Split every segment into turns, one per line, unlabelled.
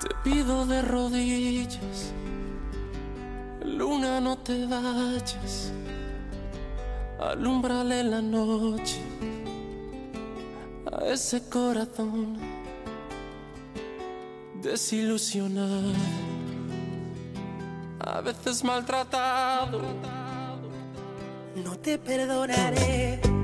Te pido de rodillas, luna no te vayas, alumbrale la noche a ese corazón desilusionado, a veces maltratado.
No te perdonaré.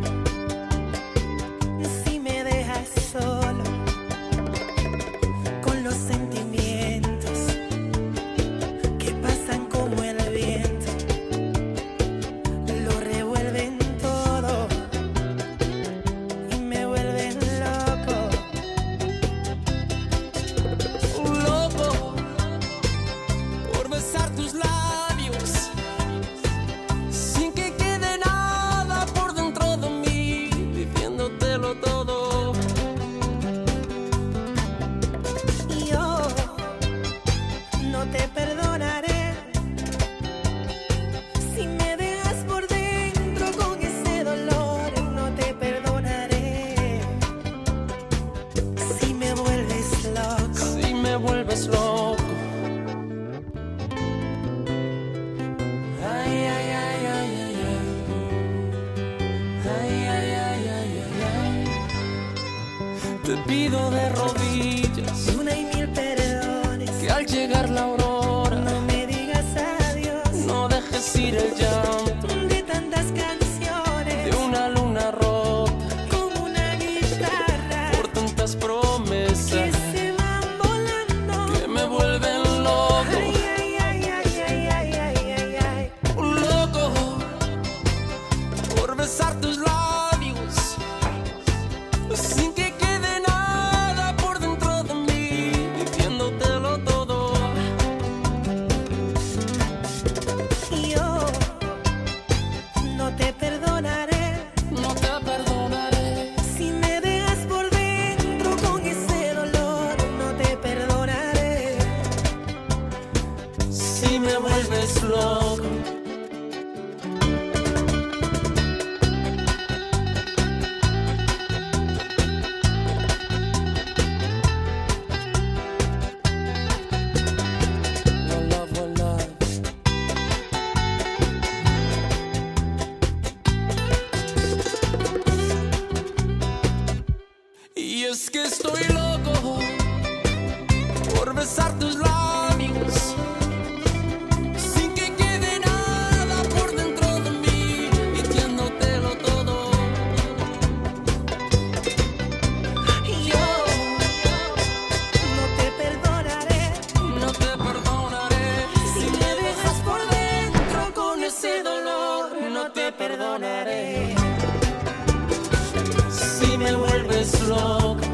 Te perdonaré. Si me dejas por dentro con ese dolor No te perdonaré. Si me vuelves loco.
Si me vuelves loco. Ay, ay, ay, ay, ay Ay. Ay ay ay Te pido de ro llegar la hora. this love. Es que estoy loco.
dolor no te perdonaré.
Si me vuelves loca,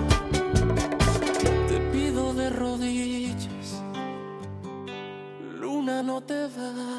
te pido de rodillas, luna no te va.